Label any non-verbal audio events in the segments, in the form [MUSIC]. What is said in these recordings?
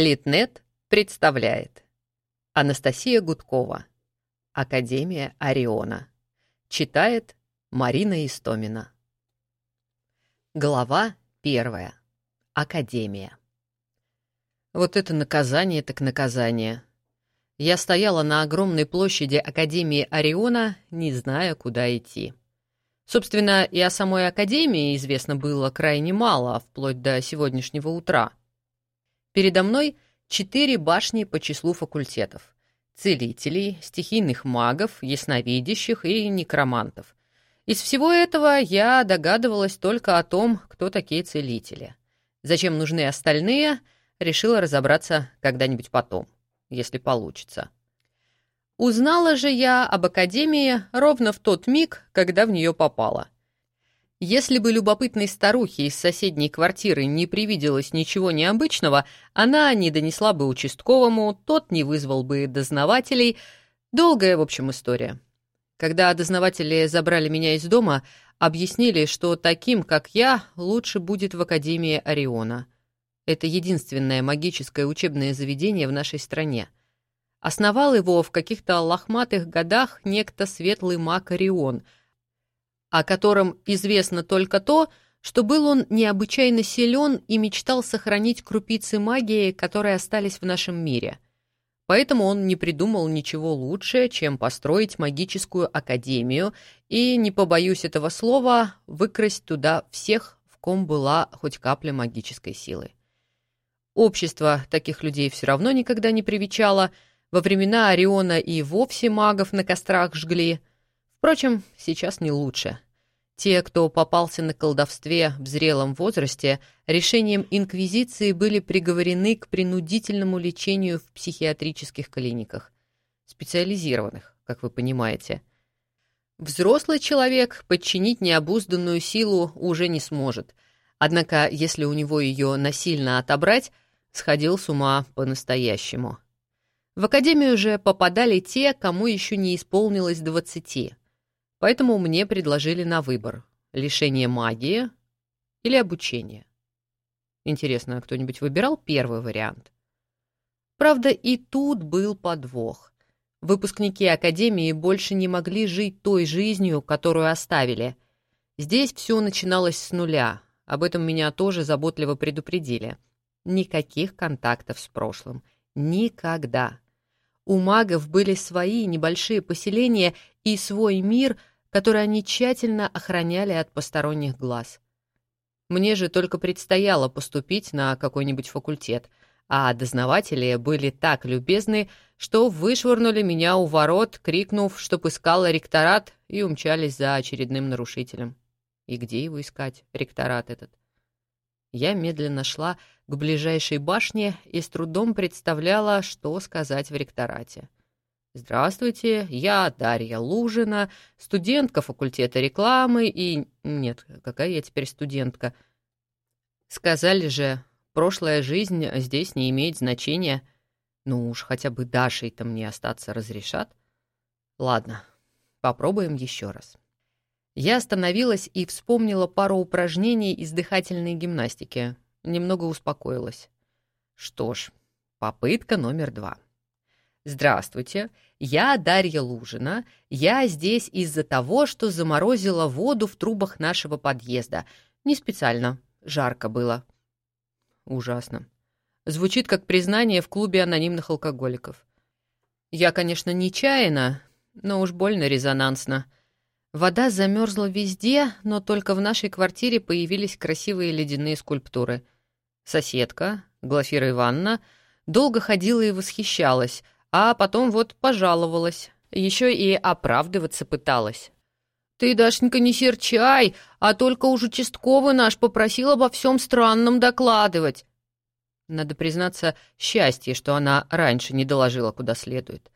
Литнет представляет. Анастасия Гудкова. Академия Ориона. Читает Марина Истомина. Глава первая. Академия. Вот это наказание так наказание. Я стояла на огромной площади Академии Ориона, не зная, куда идти. Собственно, и о самой Академии известно было крайне мало, вплоть до сегодняшнего утра — Передо мной четыре башни по числу факультетов. Целителей, стихийных магов, ясновидящих и некромантов. Из всего этого я догадывалась только о том, кто такие целители. Зачем нужны остальные, решила разобраться когда-нибудь потом, если получится. Узнала же я об Академии ровно в тот миг, когда в нее попала — если бы любопытной старухе из соседней квартиры не привиделось ничего необычного, она не донесла бы участковому, тот не вызвал бы дознавателей. Долгая, в общем, история. Когда дознаватели забрали меня из дома, объяснили, что таким, как я, лучше будет в Академии Ориона. Это единственное магическое учебное заведение в нашей стране. Основал его в каких-то лохматых годах некто светлый маг Орион — о котором известно только то, что был он необычайно силен и мечтал сохранить крупицы магии, которые остались в нашем мире. Поэтому он не придумал ничего лучше, чем построить магическую академию и, не побоюсь этого слова, выкрасть туда всех, в ком была хоть капля магической силы. Общество таких людей все равно никогда не привечало, во времена Ориона и вовсе магов на кострах жгли — Впрочем, сейчас не лучше. Те, кто попался на колдовстве в зрелом возрасте, решением Инквизиции были приговорены к принудительному лечению в психиатрических клиниках. Специализированных, как вы понимаете. Взрослый человек подчинить необузданную силу уже не сможет. Однако, если у него ее насильно отобрать, сходил с ума по-настоящему. В академию же попадали те, кому еще не исполнилось двадцати. Поэтому мне предложили на выбор — лишение магии или обучение. Интересно, а кто-нибудь выбирал первый вариант? Правда, и тут был подвох. Выпускники Академии больше не могли жить той жизнью, которую оставили. Здесь все начиналось с нуля. Об этом меня тоже заботливо предупредили. Никаких контактов с прошлым. Никогда. У магов были свои небольшие поселения и свой мир — который они тщательно охраняли от посторонних глаз. Мне же только предстояло поступить на какой-нибудь факультет, а дознаватели были так любезны, что вышвырнули меня у ворот, крикнув, чтоб искала ректорат, и умчались за очередным нарушителем. И где его искать, ректорат этот? Я медленно шла к ближайшей башне и с трудом представляла, что сказать в ректорате. «Здравствуйте, я Дарья Лужина, студентка факультета рекламы и... Нет, какая я теперь студентка? Сказали же, прошлая жизнь здесь не имеет значения. Ну уж хотя бы Дашей-то мне остаться разрешат. Ладно, попробуем еще раз». Я остановилась и вспомнила пару упражнений из дыхательной гимнастики. Немного успокоилась. Что ж, попытка номер два. «Здравствуйте, я Дарья Лужина. Я здесь из-за того, что заморозила воду в трубах нашего подъезда. Не специально. Жарко было». Ужасно. Звучит как признание в клубе анонимных алкоголиков. Я, конечно, нечаянно, но уж больно резонансно. Вода замерзла везде, но только в нашей квартире появились красивые ледяные скульптуры. Соседка, Глафира Ивановна, долго ходила и восхищалась — а потом вот пожаловалась. Еще и оправдываться пыталась. «Ты, Дашенька, не серчай, а только уж участковый наш попросил обо всем странном докладывать». Надо признаться, счастье, что она раньше не доложила куда следует.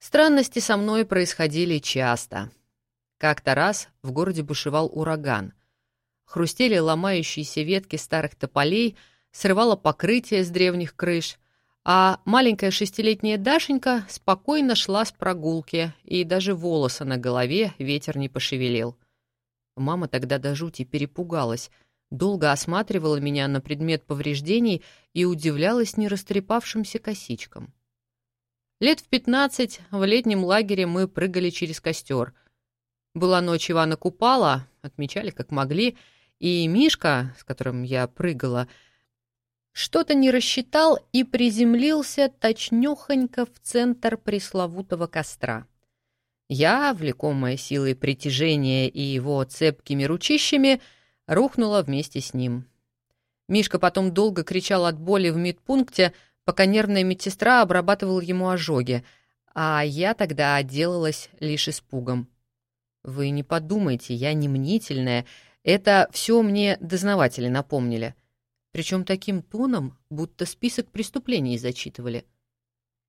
Странности со мной происходили часто. Как-то раз в городе бушевал ураган. Хрустели ломающиеся ветки старых тополей, срывало покрытие с древних крыш — а маленькая шестилетняя Дашенька спокойно шла с прогулки, и даже волосы на голове ветер не пошевелил. Мама тогда до жути перепугалась. долго осматривала меня на предмет повреждений и удивлялась нерастрепавшимся косичкам. Лет в пятнадцать в летнем лагере мы прыгали через костер. Была ночь Ивана Купала, отмечали как могли, и Мишка, с которым я прыгала, что-то не рассчитал и приземлился точнёхонько в центр пресловутого костра. Я, влекомая силой притяжения и его цепкими ручищами, рухнула вместе с ним. Мишка потом долго кричал от боли в медпункте, пока нервная медсестра обрабатывала ему ожоги, а я тогда отделалась лишь испугом. Вы не подумайте, я не мнительная, это все мне дознаватели напомнили. Причем таким тоном, будто список преступлений зачитывали.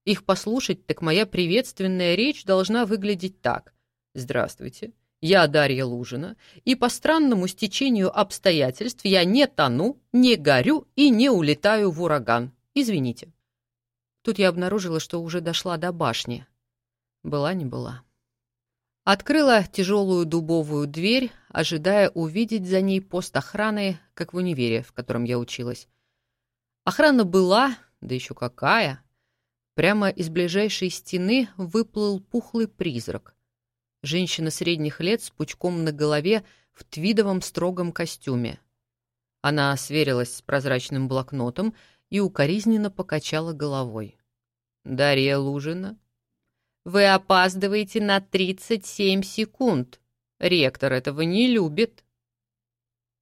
Их послушать, так моя приветственная речь должна выглядеть так. «Здравствуйте, я Дарья Лужина, и по странному стечению обстоятельств я не тону, не горю и не улетаю в ураган. Извините. Тут я обнаружила, что уже дошла до башни. Была не была. Открыла тяжелую дубовую дверь, ожидая увидеть за ней пост охраны, как в универе, в котором я училась. Охрана была, да еще какая. Прямо из ближайшей стены выплыл пухлый призрак. Женщина средних лет с пучком на голове в твидовом строгом костюме. Она сверилась с прозрачным блокнотом и укоризненно покачала головой. «Дарья Лужина, вы опаздываете на 37 секунд. Ректор этого не любит».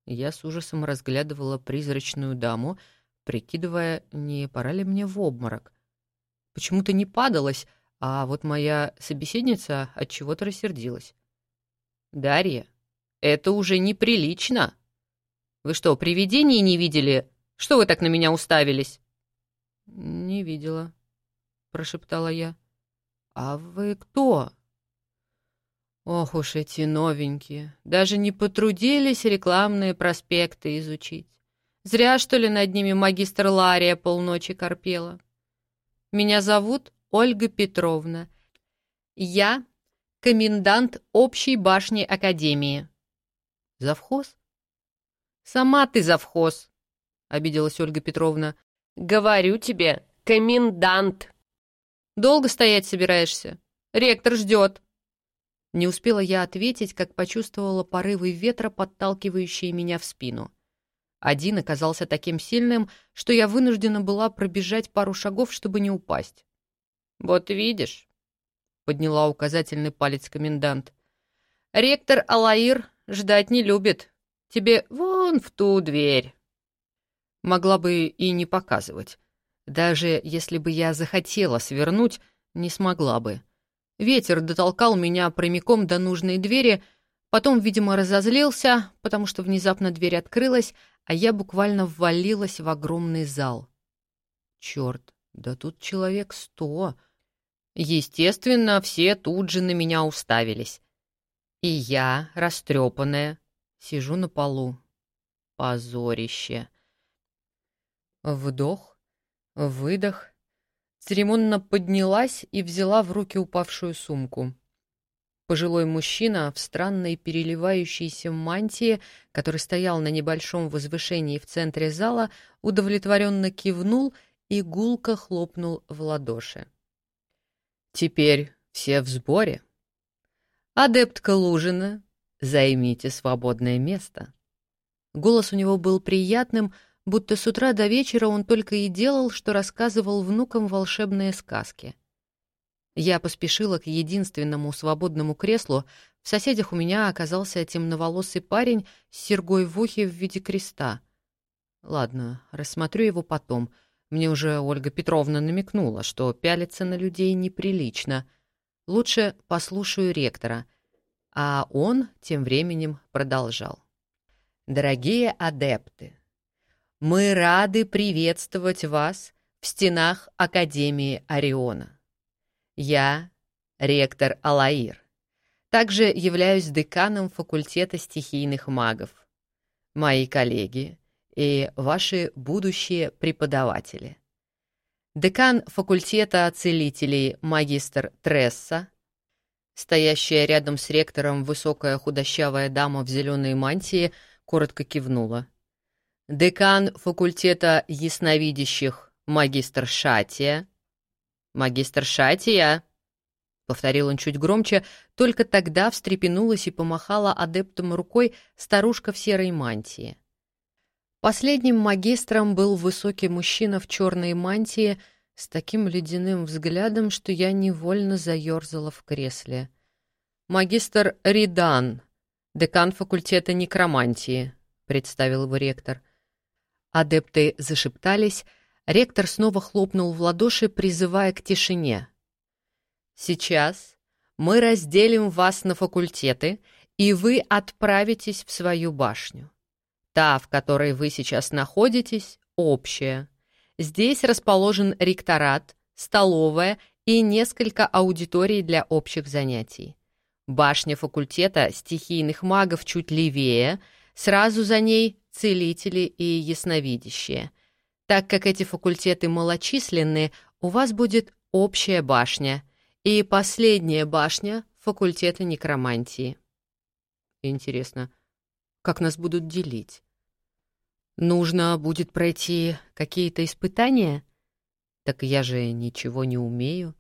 Я с ужасом разглядывала призрачную даму, прикидывая, не пора ли мне в обморок. Почему-то не падалась, а вот моя собеседница от чего-то рассердилась. «Дарья, это уже неприлично. Вы что, привидений не видели что вы так на меня уставились?» «Не видела», — прошептала я. «А вы кто?» Ох уж эти новенькие. Даже не потрудились рекламные проспекты изучить. Зря, что ли, над ними магистр Лария полночи корпела. Меня зовут Ольга Петровна. Я комендант общей башни Академии. Завхоз? Сама ты завхоз, — обиделась Ольга Петровна. «Говорю тебе, комендант!» «Долго стоять собираешься? Ректор ждет!» Не успела я ответить, как почувствовала порывы ветра, подталкивающие меня в спину. Один оказался таким сильным, что я вынуждена была пробежать пару шагов, чтобы не упасть. «Вот видишь», — подняла указательный палец комендант, — «ректор Алаир ждать не любит. Тебе вон в ту дверь» могла бы и не показывать. Даже если бы я захотела свернуть, не смогла бы. Ветер дотолкал меня прямиком до нужной двери, потом, видимо, разозлился, потому что внезапно дверь открылась, а я буквально ввалилась в огромный зал. Черт, да тут человек сто. Естественно, все тут же на меня уставились. И я, растрепанная, сижу на полу. Позорище. Вдох, выдох. Церемонно поднялась и взяла в руки упавшую сумку. Пожилой мужчина в странной переливающейся мантии, который стоял на небольшом возвышении в центре зала, удовлетворенно кивнул и гулко хлопнул в ладоши. «Теперь все в сборе. Адептка Лужина, займите свободное место». Голос у него был приятным, будто с утра до вечера он только и делал, что рассказывал внукам волшебные сказки. Я поспешила к единственному свободному креслу. В соседях у меня оказался темноволосый парень с сергой в ухе в виде креста. Ладно, рассмотрю его потом. Мне уже Ольга Петровна намекнула, что пялиться на людей неприлично. Лучше послушаю ректора. А он тем временем продолжал. «Дорогие адепты, мы рады приветствовать вас в стенах Академии Ориона. Я ректор Алаир. Также являюсь деканом факультета стихийных магов. Мои коллеги и ваши будущие преподаватели. Декан факультета целителей магистр Тресса, стоящая рядом с ректором высокая худощавая дама в зеленой мантии, коротко кивнула — Декан факультета ясновидящих магистр Шатия. Магистр Шатия, повторил он чуть громче, только тогда встрепенулась и помахала адептом рукой старушка в серой мантии. Последним магистром был высокий мужчина в черной мантии с таким ледяным взглядом, что я невольно заерзала в кресле. «Магистр Ридан, декан факультета некромантии», — представил его ректор. Адепты зашептались, ректор снова хлопнул в ладоши, призывая к тишине. «Сейчас мы разделим вас на факультеты, и вы отправитесь в свою башню. Та, в которой вы сейчас находитесь, общая. Здесь расположен ректорат, столовая и несколько аудиторий для общих занятий. Башня факультета стихийных магов чуть левее, сразу за ней целители и ясновидящие. Так как эти факультеты малочисленны, у вас будет общая башня и последняя башня факультета некромантии. Интересно, как нас будут делить? Нужно будет пройти какие-то испытания? Так я же ничего не умею.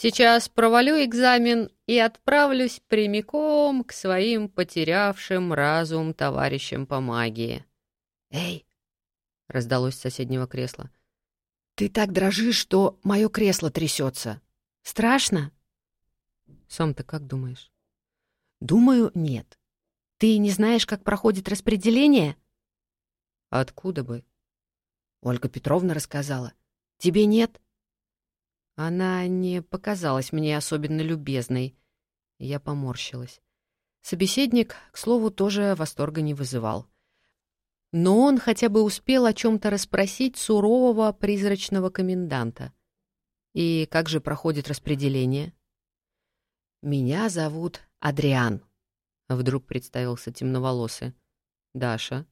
Сейчас провалю экзамен и отправлюсь прямиком к своим потерявшим разум товарищам по магии. «Эй!» — раздалось с соседнего кресла. «Ты так дрожишь, что мое кресло трясется. Страшно?» «Сам-то как думаешь?» «Думаю, нет. Ты не знаешь, как проходит распределение?» «Откуда бы?» Ольга Петровна рассказала. «Тебе нет?» Она не показалась мне особенно любезной. Я поморщилась. Собеседник, к слову, тоже восторга не вызывал. Но он хотя бы успел о чем-то расспросить сурового призрачного коменданта. И как же проходит распределение? «Меня зовут Адриан», — вдруг представился темноволосый. «Даша».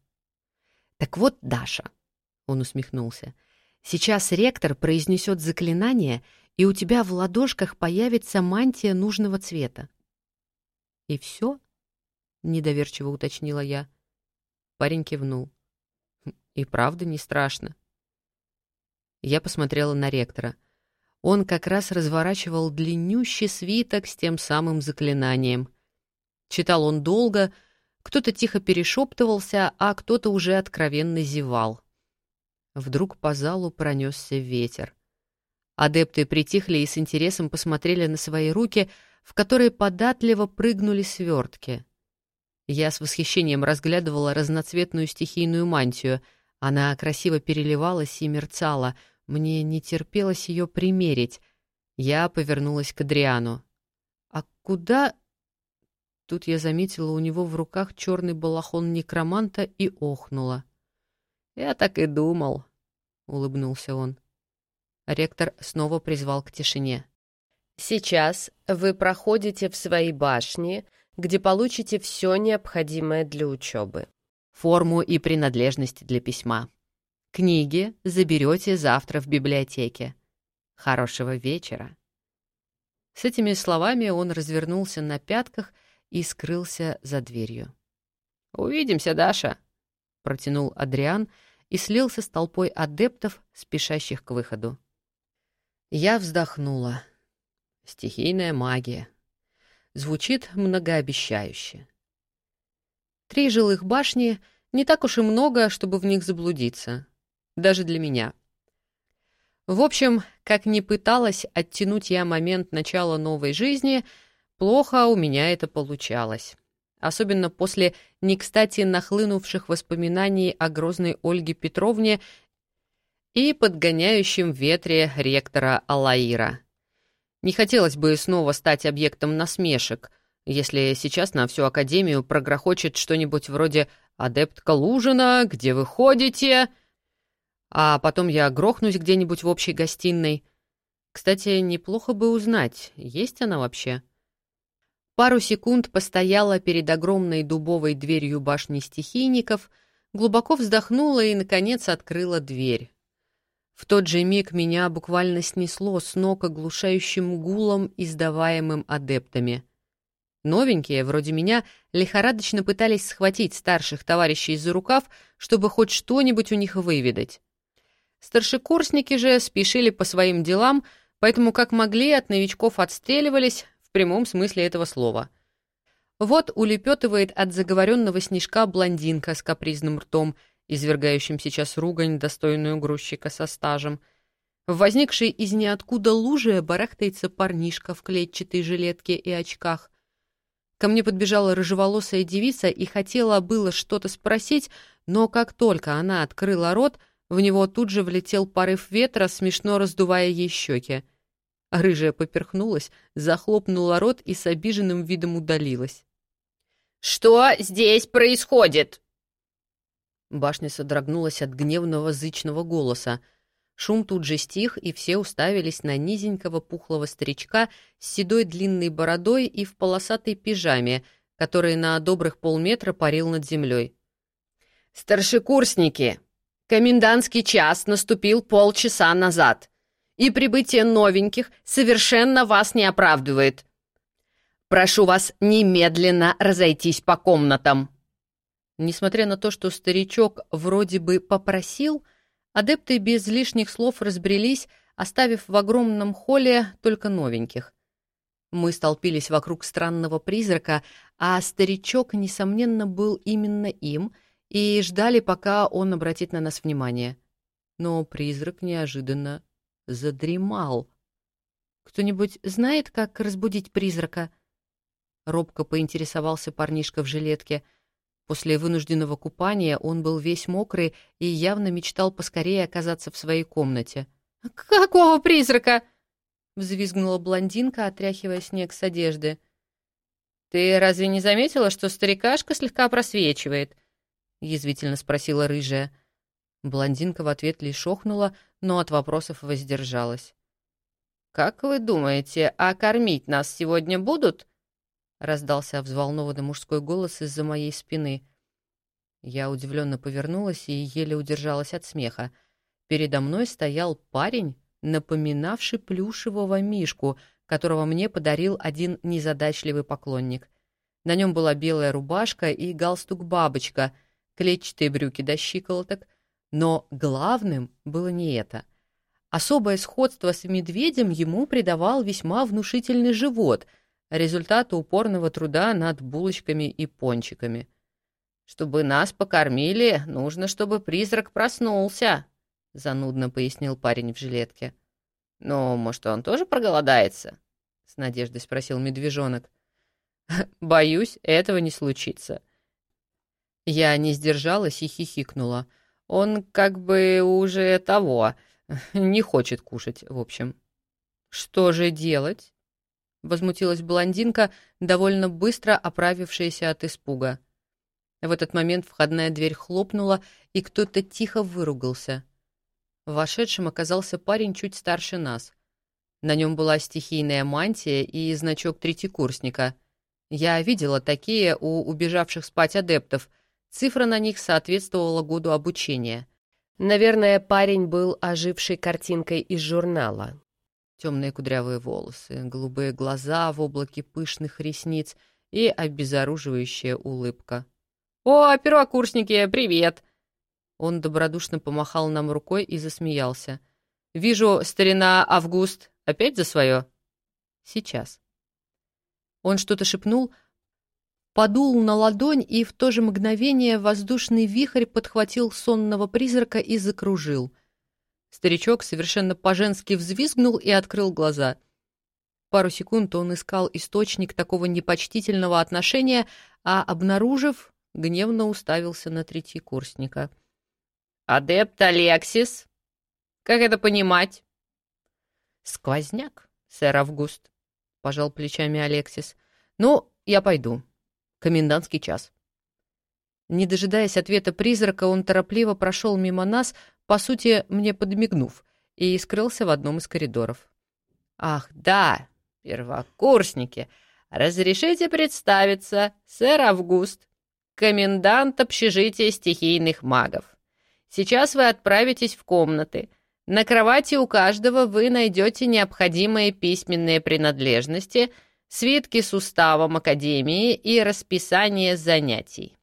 «Так вот, Даша», — он усмехнулся, — Сейчас ректор произнесет заклинание, и у тебя в ладошках появится мантия нужного цвета. «И все?» — недоверчиво уточнила я. Парень кивнул. «Хм, «И правда не страшно». Я посмотрела на ректора. Он как раз разворачивал длиннющий свиток с тем самым заклинанием. Читал он долго, кто-то тихо перешептывался, а кто-то уже откровенно зевал. Вдруг по залу пронесся ветер. Адепты притихли и с интересом посмотрели на свои руки, в которые податливо прыгнули свертки. Я с восхищением разглядывала разноцветную стихийную мантию. Она красиво переливалась и мерцала. Мне не терпелось ее примерить. Я повернулась к Адриану. «А куда...» Тут я заметила у него в руках черный балахон некроманта и охнула. «Я так и думал», — улыбнулся он. Ректор снова призвал к тишине. «Сейчас вы проходите в свои башни, где получите все необходимое для учебы. Форму и принадлежности для письма. Книги заберете завтра в библиотеке. Хорошего вечера». С этими словами он развернулся на пятках и скрылся за дверью. «Увидимся, Даша!» — протянул Адриан — и слился с толпой адептов, спешащих к выходу. Я вздохнула. Стихийная магия. Звучит многообещающе. Три жилых башни — не так уж и много, чтобы в них заблудиться. Даже для меня. В общем, как ни пыталась оттянуть я момент начала новой жизни, плохо у меня это получалось особенно после не кстати нахлынувших воспоминаний о грозной Ольге Петровне и подгоняющем ветре ректора Алаира. Не хотелось бы снова стать объектом насмешек, если сейчас на всю Академию прогрохочет что-нибудь вроде «Адептка Лужина, где вы ходите?» А потом я грохнусь где-нибудь в общей гостиной. Кстати, неплохо бы узнать, есть она вообще. Пару секунд постояла перед огромной дубовой дверью башни стихийников, глубоко вздохнула и, наконец, открыла дверь. В тот же миг меня буквально снесло с ног оглушающим гулом, издаваемым адептами. Новенькие, вроде меня, лихорадочно пытались схватить старших товарищей за рукав, чтобы хоть что-нибудь у них выведать. Старшекурсники же спешили по своим делам, поэтому как могли от новичков отстреливались прямом смысле этого слова. Вот улепетывает от заговоренного снежка блондинка с капризным ртом, извергающим сейчас ругань, достойную грузчика со стажем. В возникшей из ниоткуда луже барахтается парнишка в клетчатой жилетке и очках. Ко мне подбежала рыжеволосая девица и хотела было что-то спросить, но как только она открыла рот, в него тут же влетел порыв ветра, смешно раздувая ей щеки. Рыжая поперхнулась, захлопнула рот и с обиженным видом удалилась. «Что здесь происходит?» Башня содрогнулась от гневного зычного голоса — Шум тут же стих, и все уставились на низенького пухлого старичка с седой длинной бородой и в полосатой пижаме, который на добрых полметра парил над землей. «Старшекурсники! Комендантский час наступил полчаса назад, и прибытие новеньких совершенно вас не оправдывает. Прошу вас немедленно разойтись по комнатам!» Несмотря на то, что старичок вроде бы попросил, — Адепты без лишних слов разбрелись, оставив в огромном холле только новеньких. Мы столпились вокруг странного призрака, а старичок, несомненно, был именно им, и ждали, пока он обратит на нас внимание. Но призрак неожиданно задремал. «Кто-нибудь знает, как разбудить призрака?» Робко поинтересовался парнишка в жилетке — После вынужденного купания он был весь мокрый и явно мечтал поскорее оказаться в своей комнате. «Какого призрака?» — взвизгнула блондинка, отряхивая снег с одежды. «Ты разве не заметила, что старикашка слегка просвечивает?» — язвительно спросила рыжая. Блондинка в ответ лишь охнула, но от вопросов воздержалась. «Как вы думаете, а кормить нас сегодня будут?» — раздался взволнованный мужской голос из-за моей спины. Я удивленно повернулась и еле удержалась от смеха. Передо мной стоял парень, напоминавший плюшевого мишку, которого мне подарил один незадачливый поклонник. На нем была белая рубашка и галстук-бабочка, клетчатые брюки до щиколоток, но главным было не это. Особое сходство с медведем ему придавал весьма внушительный живот — результаты упорного труда над булочками и пончиками. «Чтобы нас покормили, нужно, чтобы призрак проснулся», — занудно пояснил парень в жилетке. «Ну, может, он тоже проголодается?» — с надеждой спросил медвежонок. «Боюсь, этого не случится». Я не сдержалась и хихикнула. Он как бы уже того, [LAUGHS] не хочет кушать, в общем. «Что же делать?» возмутилась блондинка, довольно быстро оправившаяся от испуга. В этот момент входная дверь хлопнула, и кто-то тихо выругался. Вошедшим оказался парень чуть старше нас. На нем была стихийная мантия и значок третьекурсника. Я видела такие у убежавших спать адептов. Цифра на них соответствовала году обучения. Наверное, парень был ожившей картинкой из журнала. Темные кудрявые волосы, голубые глаза в облаке пышных ресниц и обезоруживающая улыбка. «О, первокурсники, привет!» Он добродушно помахал нам рукой и засмеялся. «Вижу, старина Август опять за свое?» «Сейчас». Он что-то шепнул, подул на ладонь, и в то же мгновение воздушный вихрь подхватил сонного призрака и закружил — Старичок совершенно по-женски взвизгнул и открыл глаза. Пару секунд он искал источник такого непочтительного отношения, а, обнаружив, гневно уставился на третьекурсника. «Адепт Алексис? Как это понимать?» «Сквозняк, сэр Август», — пожал плечами Алексис. «Ну, я пойду. Комендантский час». Не дожидаясь ответа призрака, он торопливо прошел мимо нас, по сути, мне подмигнув, и скрылся в одном из коридоров. «Ах, да, первокурсники! Разрешите представиться, сэр Август, комендант общежития стихийных магов. Сейчас вы отправитесь в комнаты. На кровати у каждого вы найдете необходимые письменные принадлежности, свитки с уставом Академии и расписание занятий.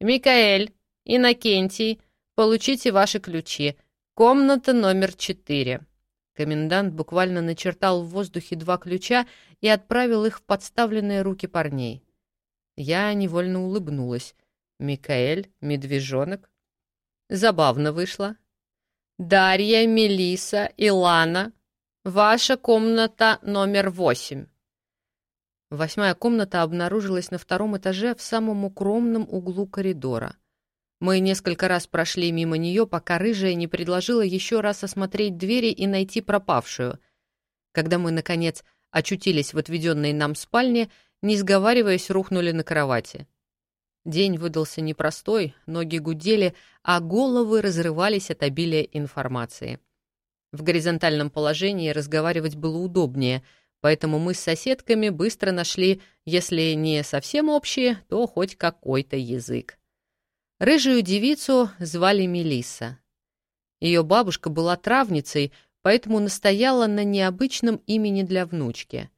Микаэль, Иннокентий, получите ваши ключи. Комната номер четыре». Комендант буквально начертал в воздухе два ключа и отправил их в подставленные руки парней. Я невольно улыбнулась. Микаэль, медвежонок. Забавно вышло. «Дарья, Мелиса, Илана, ваша комната номер восемь». Восьмая комната обнаружилась на втором этаже в самом укромном углу коридора. Мы несколько раз прошли мимо нее, пока рыжая не предложила еще раз осмотреть двери и найти пропавшую. Когда мы, наконец, очутились в отведенной нам спальне, не сговариваясь, рухнули на кровати. День выдался непростой, ноги гудели, а головы разрывались от обилия информации. В горизонтальном положении разговаривать было удобнее, поэтому мы с соседками быстро нашли, если не совсем общие, то хоть какой-то язык. Рыжую девицу звали Мелисса. Ее бабушка была травницей, поэтому настояла на необычном имени для внучки.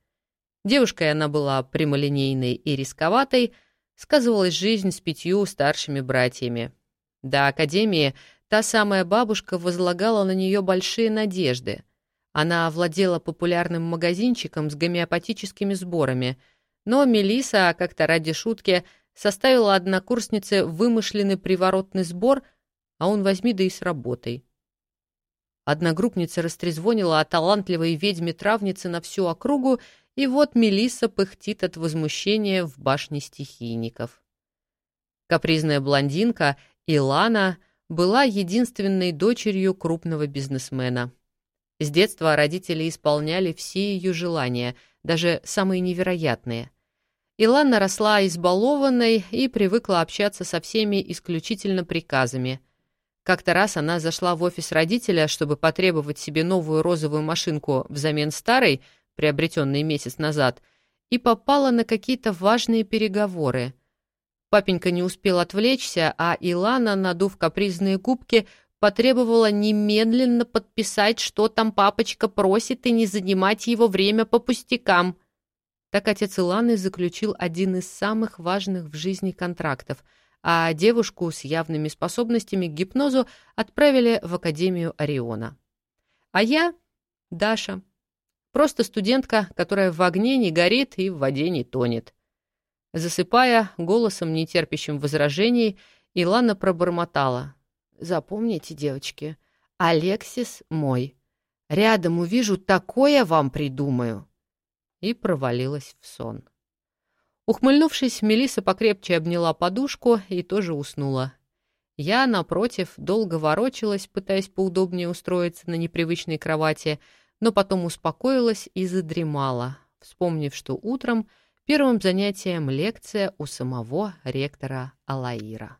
Девушкой она была прямолинейной и рисковатой — сказывалась жизнь с пятью старшими братьями. До академии та самая бабушка возлагала на нее большие надежды. Она овладела популярным магазинчиком с гомеопатическими сборами, но Мелиса как-то ради шутки составила однокурснице вымышленный приворотный сбор, а он возьми да и с работой. Одногруппница растрезвонила о талантливой ведьме-травнице на всю округу и вот Мелисса пыхтит от возмущения в башне стихийников. Капризная блондинка Илана была единственной дочерью крупного бизнесмена. С детства родители исполняли все ее желания, даже самые невероятные. Илана росла избалованной и привыкла общаться со всеми исключительно приказами. Как-то раз она зашла в офис родителя, чтобы потребовать себе новую розовую машинку взамен старой — приобретенные месяц назад, и попала на какие-то важные переговоры. Папенька не успел отвлечься, а Илана, надув капризные губки, потребовала немедленно подписать, что там папочка просит, и не занимать его время по пустякам. Так отец Иланы заключил один из самых важных в жизни контрактов, а девушку с явными способностями к гипнозу отправили в Академию Ориона. А я, Даша, Просто студентка, которая в огне не горит и в воде не тонет. Засыпая, голосом, не терпящим возражений, Илана пробормотала. «Запомните, девочки, Алексис мой. Рядом увижу, такое вам придумаю». И провалилась в сон. Ухмыльнувшись, Мелиса покрепче обняла подушку и тоже уснула. Я, напротив, долго ворочалась, пытаясь поудобнее устроиться на непривычной кровати, но потом успокоилась и задремала, вспомнив, что утром первым занятием лекция у самого ректора Алаира.